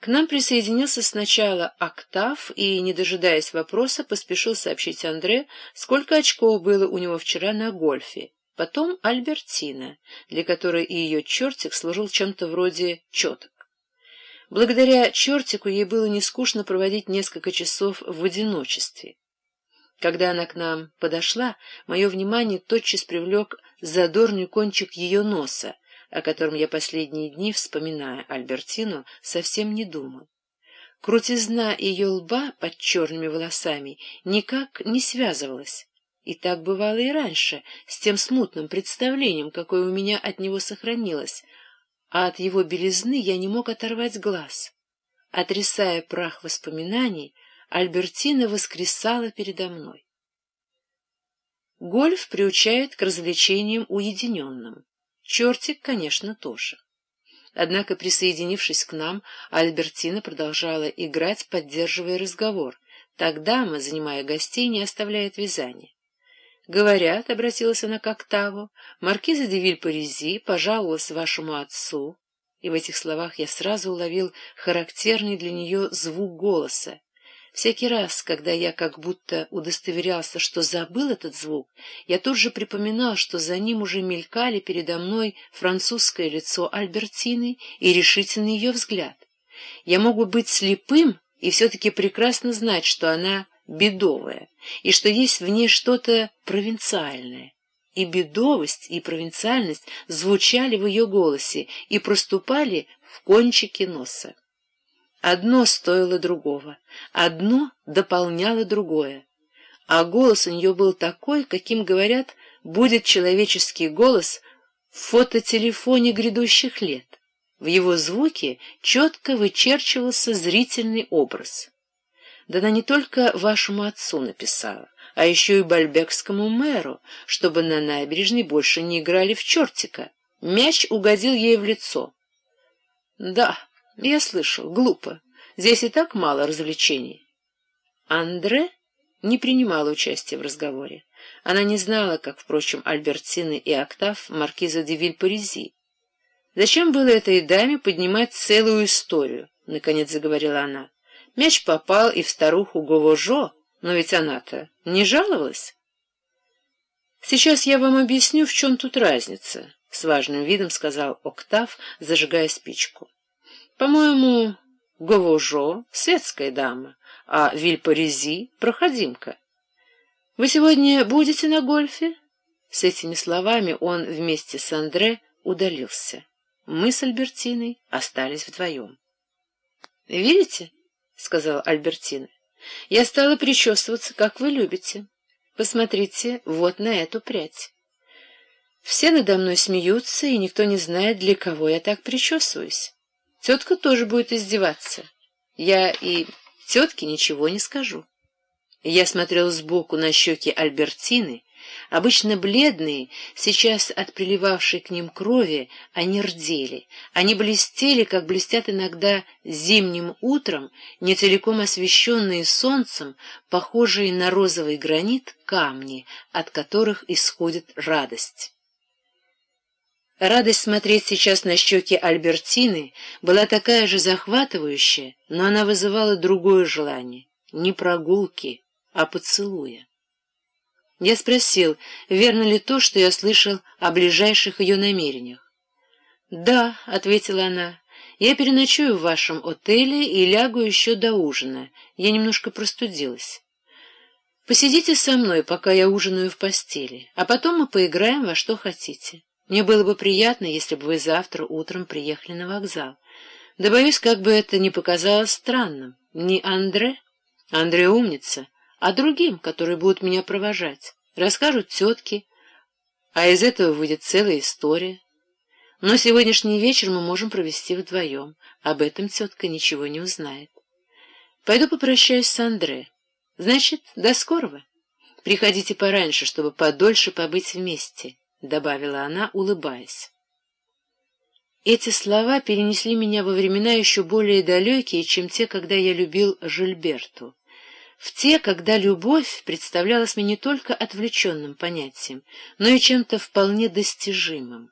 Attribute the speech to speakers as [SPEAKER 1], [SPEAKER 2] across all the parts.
[SPEAKER 1] К нам присоединился сначала Октав и, не дожидаясь вопроса, поспешил сообщить Андре, сколько очков было у него вчера на гольфе. Потом Альбертина, для которой и ее чертик служил чем-то вроде четок. Благодаря чертику ей было не скучно проводить несколько часов в одиночестве. Когда она к нам подошла, мое внимание тотчас привлек задорный кончик ее носа, о котором я последние дни, вспоминая Альбертину, совсем не думал. Крутизна ее лба под черными волосами никак не связывалась. И так бывало и раньше, с тем смутным представлением, какое у меня от него сохранилось, а от его белизны я не мог оторвать глаз. Отрисая прах воспоминаний, Альбертина воскресала передо мной. Гольф приучает к развлечениям уединенным. Чертик, конечно, тоже. Однако, присоединившись к нам, Альбертина продолжала играть, поддерживая разговор. Так дама, занимая гостей, не оставляет вязания. «Говорят», — обратилась она к Октаву, — «маркиза де Виль-Паризи пожаловалась вашему отцу». И в этих словах я сразу уловил характерный для нее звук голоса. Всякий раз, когда я как будто удостоверялся, что забыл этот звук, я тут же припоминал, что за ним уже мелькали передо мной французское лицо Альбертины и решительный ее взгляд. Я мог бы быть слепым и все-таки прекрасно знать, что она бедовая, и что есть в ней что-то провинциальное. И бедовость, и провинциальность звучали в ее голосе и проступали в кончике носа. Одно стоило другого, одно дополняло другое. А голос у нее был такой, каким, говорят, будет человеческий голос в фототелефоне грядущих лет. В его звуке четко вычерчивался зрительный образ. Да она не только вашему отцу написала, а еще и бальбекскому мэру, чтобы на набережной больше не играли в чертика. Мяч угодил ей в лицо. Да, я слышал, глупо. Здесь и так мало развлечений. Андре не принимала участия в разговоре. Она не знала, как, впрочем, Альбертины и Октав, маркиза де Виль-Паризи. «Зачем было этой даме поднимать целую историю?» — наконец заговорила она. «Мяч попал и в старуху Говожо, но ведь она-то не жаловалась». «Сейчас я вам объясню, в чем тут разница», — с важным видом сказал Октав, зажигая спичку. По-моему, Говожо — светская дама, а Вильпарези — проходимка. Вы сегодня будете на гольфе? С этими словами он вместе с Андре удалился. Мы с Альбертиной остались вдвоем. «Видите?» — сказала Альбертина. «Я стала причесываться, как вы любите. Посмотрите вот на эту прядь. Все надо мной смеются, и никто не знает, для кого я так причесываюсь». Тетка тоже будет издеваться. Я и тетке ничего не скажу. Я смотрел сбоку на щеки Альбертины, обычно бледные, сейчас от приливавшей к ним крови, они рдели, они блестели, как блестят иногда зимним утром, не целиком освещенные солнцем, похожие на розовый гранит камни, от которых исходит радость. Радость смотреть сейчас на щеки Альбертины была такая же захватывающая, но она вызывала другое желание — не прогулки, а поцелуя. Я спросил, верно ли то, что я слышал о ближайших ее намерениях. «Да», — ответила она, — «я переночую в вашем отеле и лягу еще до ужина. Я немножко простудилась. Посидите со мной, пока я ужинаю в постели, а потом мы поиграем во что хотите». Мне было бы приятно, если бы вы завтра утром приехали на вокзал. Да боюсь, как бы это ни показалось странным. Не Андре, Андре умница, а другим, которые будут меня провожать. Расскажут тетки, а из этого выйдет целая история. Но сегодняшний вечер мы можем провести вдвоем. Об этом тетка ничего не узнает. Пойду попрощаюсь с Андре. Значит, до скорого. Приходите пораньше, чтобы подольше побыть вместе. — добавила она, улыбаясь. Эти слова перенесли меня во времена еще более далекие, чем те, когда я любил Жильберту. В те, когда любовь представлялась мне не только отвлеченным понятием, но и чем-то вполне достижимым.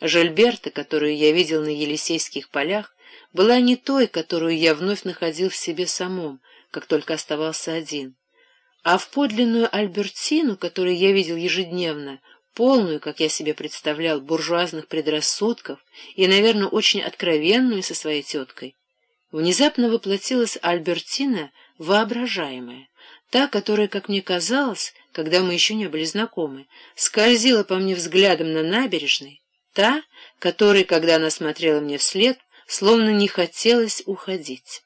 [SPEAKER 1] Жильберта, которую я видел на Елисейских полях, была не той, которую я вновь находил в себе самом, как только оставался один, а в подлинную Альбертину, которую я видел ежедневно, полную, как я себе представлял, буржуазных предрассудков и, наверное, очень откровенную со своей теткой, внезапно воплотилась Альбертина воображаемая, та, которая, как мне казалось, когда мы еще не были знакомы, скользила по мне взглядом на набережной, та, которой, когда она смотрела мне вслед, словно не хотелось уходить.